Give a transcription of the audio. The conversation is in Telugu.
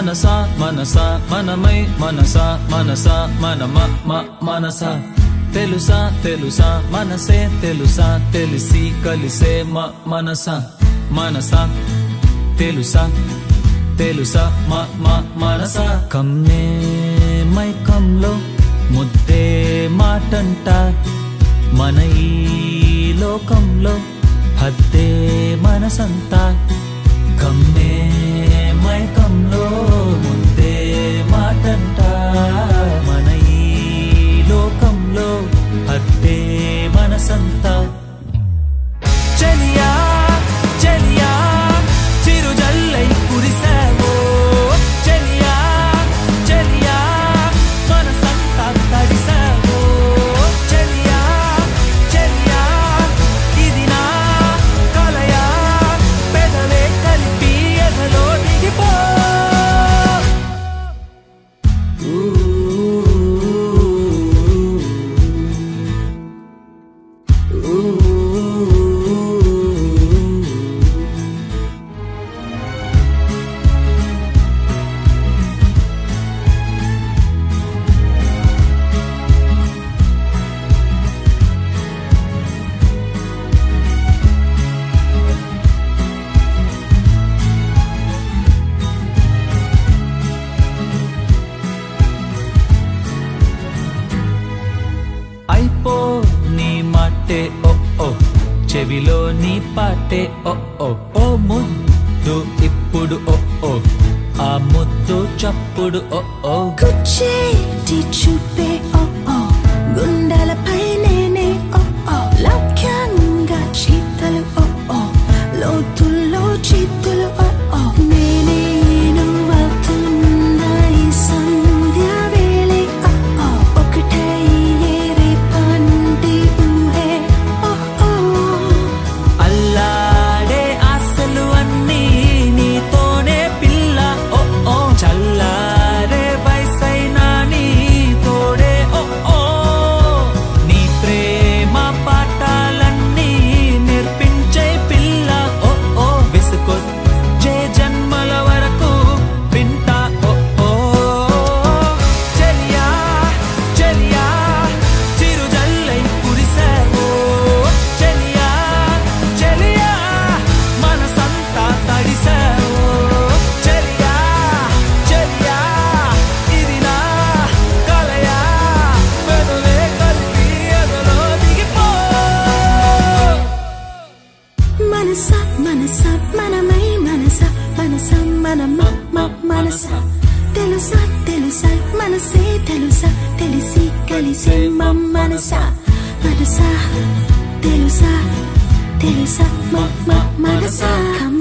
మనసా మనసా మనమై మనసా మనసా మనమ మ మనసా. తెలుసా తెలుసా మనసే తెలుసా తెలిసి కలిసే మ మనసా మనసా. తెలుసా తెలుసా మ మ మనసా. కమ్మే మైకంలో ముద్దే మాటంట మన ఈ లోకంలో హద్దే మనసంతా. కమ్మే పాటే ఓ ఓ ఓ ముద్దు ఇప్పుడు ఓ ఓ. ఆ ముద్దు చప్పుడు ఓ ఓ. కుచ్చేటి చూపే ఓ మనస మన మనస. తెలుసా తెలుసా మనసే తెలుసా. తెలిసి కలిసే మ మనస. మనస తెలుసా తెలుసా మనసా.